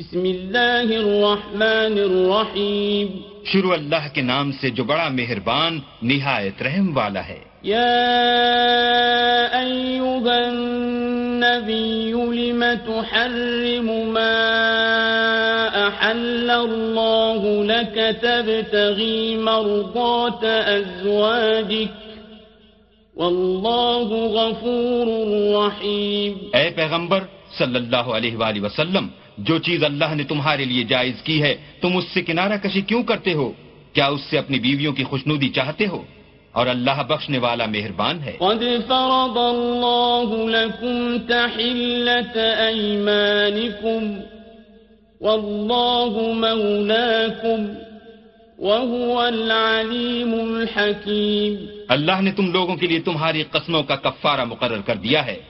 بسم اللہ الرحمن الرحیم۔ شروع اللہ کے نام سے جو بڑا مہربان نہایت رحم والا ہے۔ يا أيها النبي لم تحرم ما أحل الله لك تبتغي مرضات أزواجك والله غفور رحيم اے پیغمبر صلی اللہ علیہ وآلہ وسلم جو چیز اللہ نے تمہارے لیے جائز کی ہے تم اس سے کنارہ کشی کیوں کرتے ہو؟ کیا اس سے اپنی بیویوں کی خوشنودی چاہتے ہو؟ اور اللہ بخشنے والا مہربان ہے۔ قد فرض الله لكم تحلة أيمانكم والله مولاكم وهو العليم الحكيم اللہ نے تم لوگوں کے لیے تمہاری قسموں کا کفارہ مقرر کر دیا ہے۔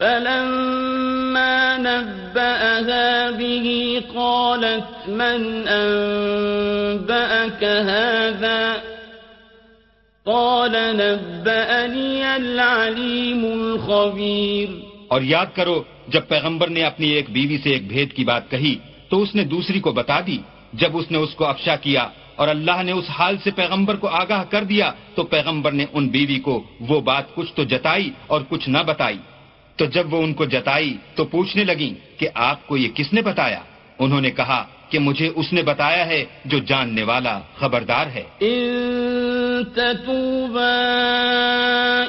فلما نبأها به قالت من أنبأك هذا؟ قال نبأني العليم الخبير. اور یاد کرو، جب پیغمبر نے اپنی ایک بیوی سے ایک بھید کی بات کہی، تو اس نے دوسری کو بتا دی۔ جب اس نے اس کو افشا کیا اور اللہ نے اس حال سے پیغمبر کو آگاہ کر دیا، تو پیغمبر نے ان بیوی کو وہ بات کچھ تو جتائی اور کچھ نہ بتائی۔ تو جب وہ ان کو جتائی تو پوچھنے لگیں کہ آپ کو یہ کس نے بتایا؟ انہوں نے کہا کہ مجھے اس نے بتایا ہے جو جاننے والا خبردار ہے۔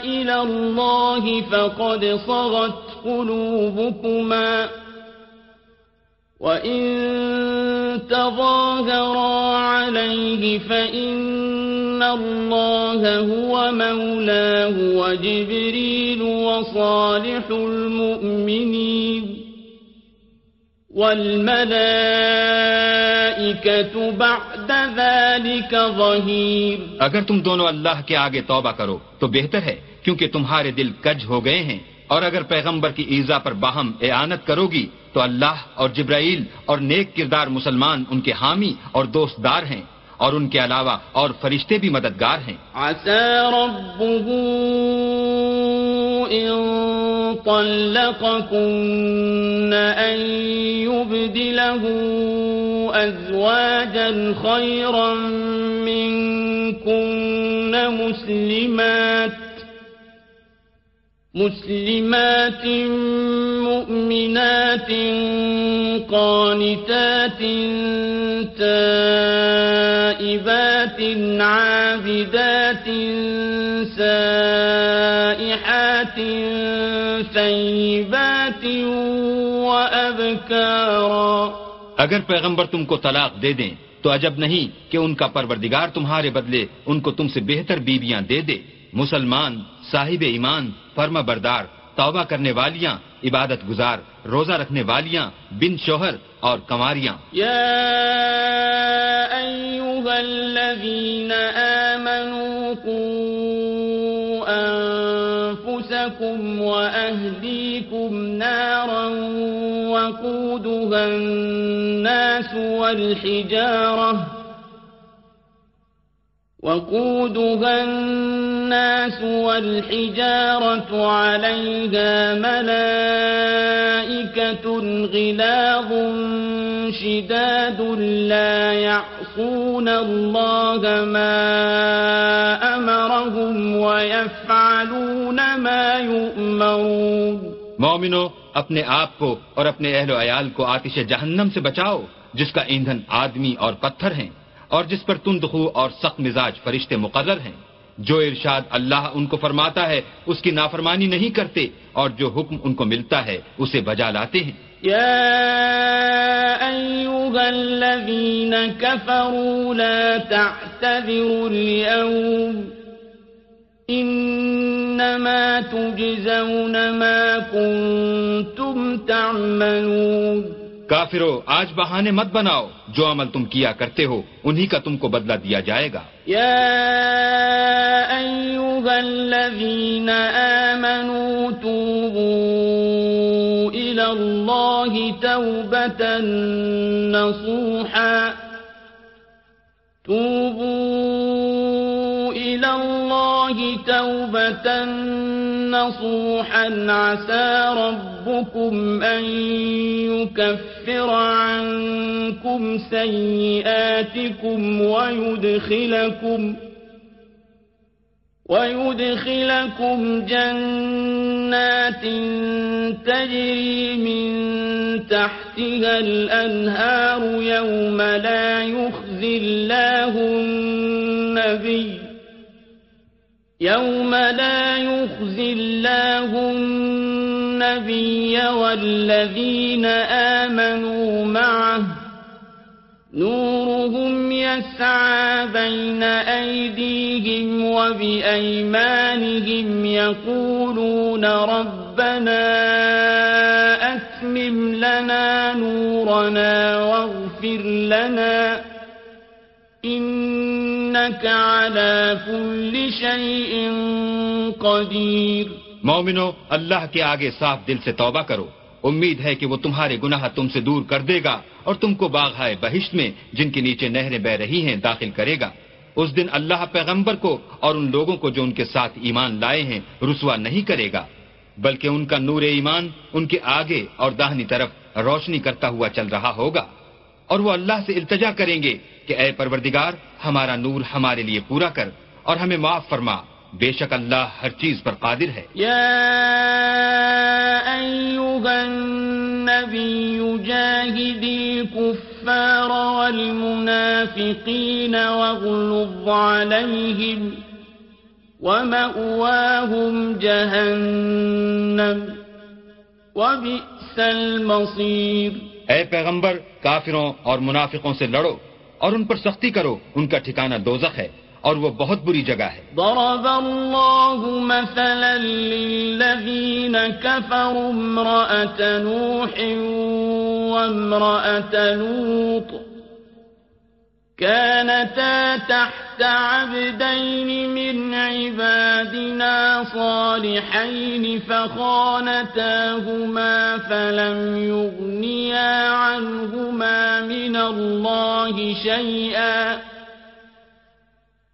إلى الله فقد صغت قلوبكما وإن تظاهرا عليه فإن الله هو مولاه وجبريل وصالح المؤمنين والملائكة بعد ذلك ظهير اگر تم دونوں اللہ کے آگے توبہ کرو تو بہتر ہے کیونکہ تمہارے دل کج ہو گئے ہیں اور اگر پیغمبر کی ایزا پر باہم اعانت کرو گی تو اللہ اور جبرائیل اور نیک کردار مسلمان ان کے حامی اور دوست دار ہیں اور ان کے علاوہ اور فرشتے بھی مددگار ہیں۔ عسى ربه إن طلقكن أن يبدله أزواجا خيرا منكن مسلمات مسلمات مؤمنات قانتات تائبات عابدات سائحات ثيبات وأبكارا. اگر پیغمبر تم کو طلاق دے دیں تو عجب نہیں کہ ان کا پروردگار تمہارے بدلے ان کو تم سے بہتر بیویاں دے دے۔ مسلمان صاحب ایمان فرما بردار توبہ کرنے والیاں عبادت گزار روزہ رکھنے والیاں بن شوہر اور أيها الذين آمنوا قوا أنفسكم وأهليكم نارا وقودها الناس والحجارة وقودها الناس والحجارة عليها ملائكة غلاظ شداد لا يعلمون الله ما أمرهم ويفعلون ما يؤمرون مومنو اپنے آپ کو اور اپنے اہل و عیال کو آتش جہنم سے بچاؤ، جس کا ایندھن آدمی اور پتھر ہیں، اور جس پر تندخو اور سخت مزاج فرشتے مقرر ہیں۔ جو ارشاد اللہ ان کو فرماتا ہے، اس کی نافرمانی نہیں کرتے، اور جو حکم ان کو ملتا ہے، اسے بجا لاتے ہیں۔ يا أيها الذين كفروا لا تعتذروا اليوم إنما تجزون ما كنتم تعملون کافرو آج بہانے مت بناؤ۔ جو عمل تم کیا کرتے ہو انہی کا تم کو بدلہ دیا جائے گا۔ يا أيها الذين آمنوا توبوا الله توبة نصوحا. توبوا إلى الله توبة نصوحا. عسى ربكم أن يكفر عنكم سيئاتكم ويدخلكم ويدخلكم جنات تجري من تحتها الأنهار يوم لا يخزي الله النبي يوم لا يخزي الله النبي والذين آمنوا معه نور نورهم يسعى بين أيديهم وبأيمانهم يقولون ربنا أتمم لنا نورنا واغفر لنا إنك على كل شيء قدير مومنو اللہ کے آگے صاف دل سے توبہ کرو۔ امید ہے کہ وہ تمہارے گناہ تم سے دور کر دے گا اور تم کو باغ بہشت میں جن کے نیچے نہریں بہ رہی ہیں داخل کرے گا۔ اس دن اللہ پیغمبر کو اور ان لوگوں کو جو ان کے ساتھ ایمان لائے ہیں رسوا نہیں کرے گا، بلکہ ان کا نور ایمان ان کے آگے اور داہنی طرف روشنی کرتا ہوا چل رہا ہوگا۔ اور وہ اللہ سے التجا کریں گے کہ اے پروردگار، ہمارا نور ہمارے لیے پورا کر اور ہمیں معاف فرما۔ بے شک اللہ ہر چیز پر قادر ہے۔ يا أيها النبي جاهد الكفار والمنافقين واغلظ عليهم ومأواهم جهنم وبئس المصير اے پیغمبر کافروں اور منافقوں سے لڑو اور ان پر سختی کرو ان کا ٹھکانہ دوزخ ہے۔ اور وہ بہت بری جگہ ہے۔ ضرب الله مثلا للذين كفروا امرأة نوح وامرأة لوط كانتا تحت عبدين من عبادنا صالحين فخانتاهما فلم يغنيا عنهما من الله شيئا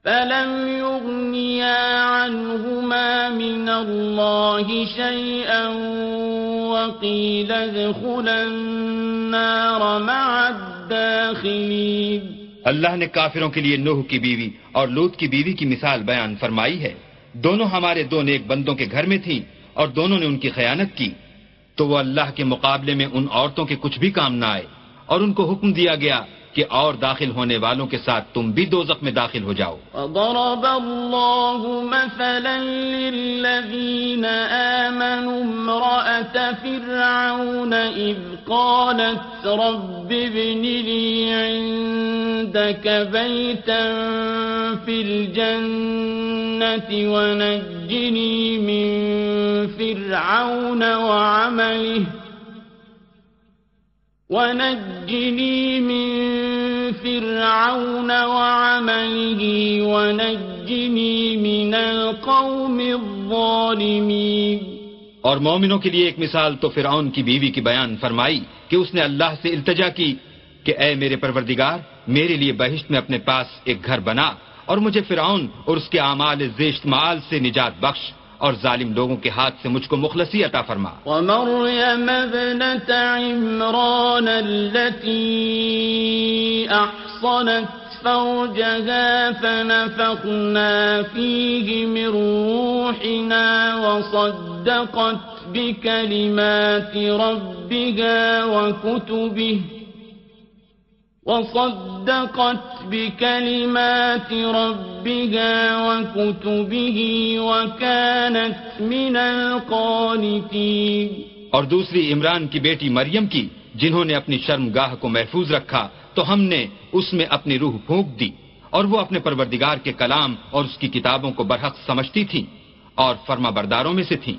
فلم يغنيا عنهما من الله شيئا وقيل ادخلا النار مع الداخلين اللہ نے کافروں کے لیے نوح کی بیوی اور لوت کی بیوی کی مثال بیان فرمائی ہے۔ دونوں ہمارے دو نیک بندوں کے گھر میں تھیں اور دونوں نے ان کی خیانت کی۔ تو وہ اللہ کے مقابلے میں ان عورتوں کے کچھ بھی کام نہ آئے اور ان کو حکم دیا گیا کہ اور داخل ہونے والوں کے ساتھ تم بھی دوزخ میں داخل ہو جاؤ۔ وضرب الله مثلا للذين آمنوا امرأة فرعون إذ قالت رب ابن لي عندك بيتا في الجنة ونجني من فرعون وعمله ونجني من فرعون وعمله ونجني من القوم الظالمين اور مومنوں کے لیے ایک مثال تو فرعون کی بیوی کی بیان فرمائی کہ اس نے اللہ سے التجا کی کہ اے میرے پروردگار، میرے لیے بہشت میں اپنے پاس ایک گھر بنا اور مجھے فرعون اور اس کے اعمال زیشت معال سے نجات بخش۔ اور ظالم لوگوں کے ہاتھ سے مجھ کو مخلصی عطا فرما۔ ومريم ابنة عمران التي أحصنت فرجها فنفخنا فيه من روحنا وصدقت بكلمات ربها وكتبه وصدقت بكلمات ربها وكتبه وكانت من القانتين. اور دوسری عمران کی بیٹی مریم کی، جنہوں نے اپنی شرم گاہ کو محفوظ رکھا، تو ہم نے اس میں اپنی روح پھونک دی، اور وہ اپنے پروردگار کے کلام اور اس کی کتابوں کو برحق سمجھتی تھیں اور فرما برداروں میں سے تھیں۔